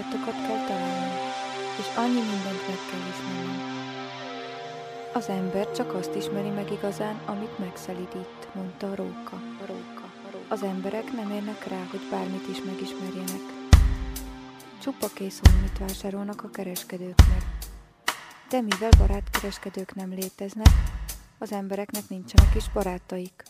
Barátokat kell találni, és annyi mindent meg kell ismerni. Az ember csak azt ismeri meg igazán, amit megszelidít, mondta a róka. A róka. Az emberek nem érnek rá, hogy bármit is megismerjenek. Csupa készülmit vásárolnak a kereskedőknek. De mivel barátkereskedők nem léteznek, az embereknek nincsenek is barátaik.